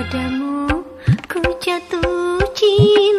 Padamu ku jatuh cinta.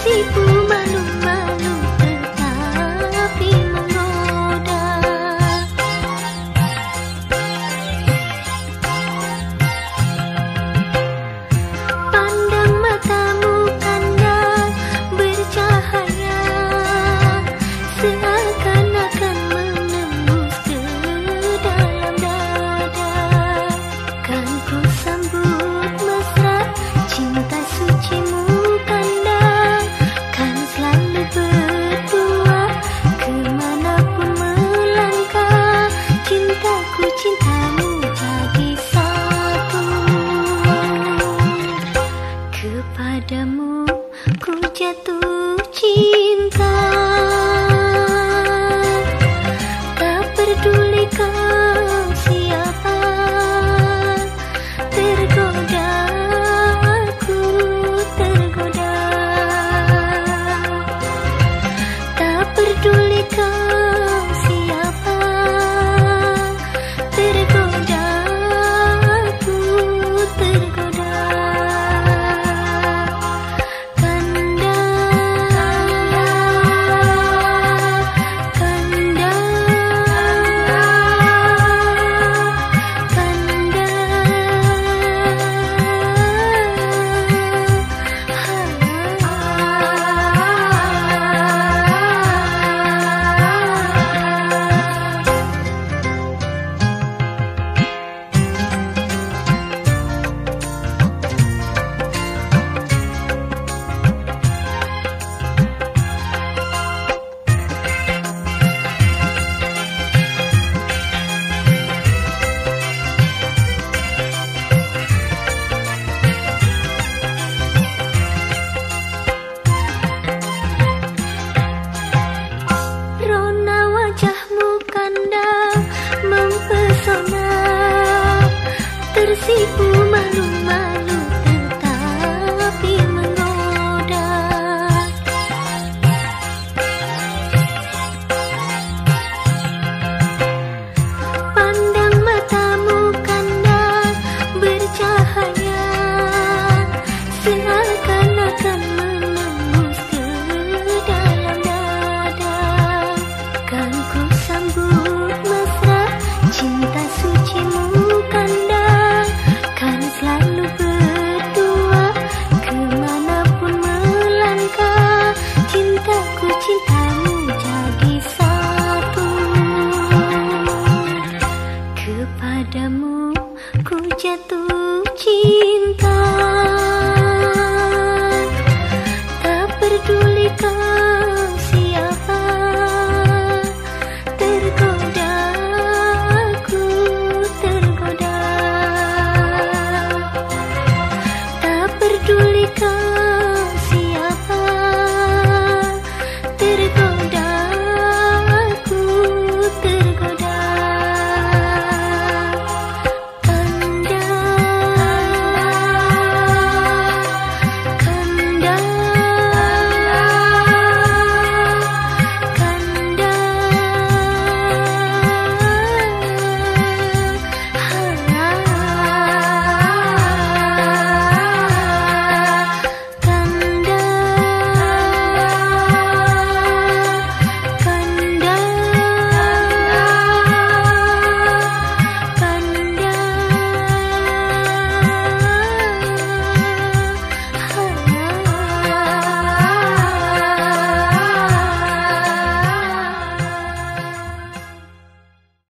kasihku malu ku jatuh cinta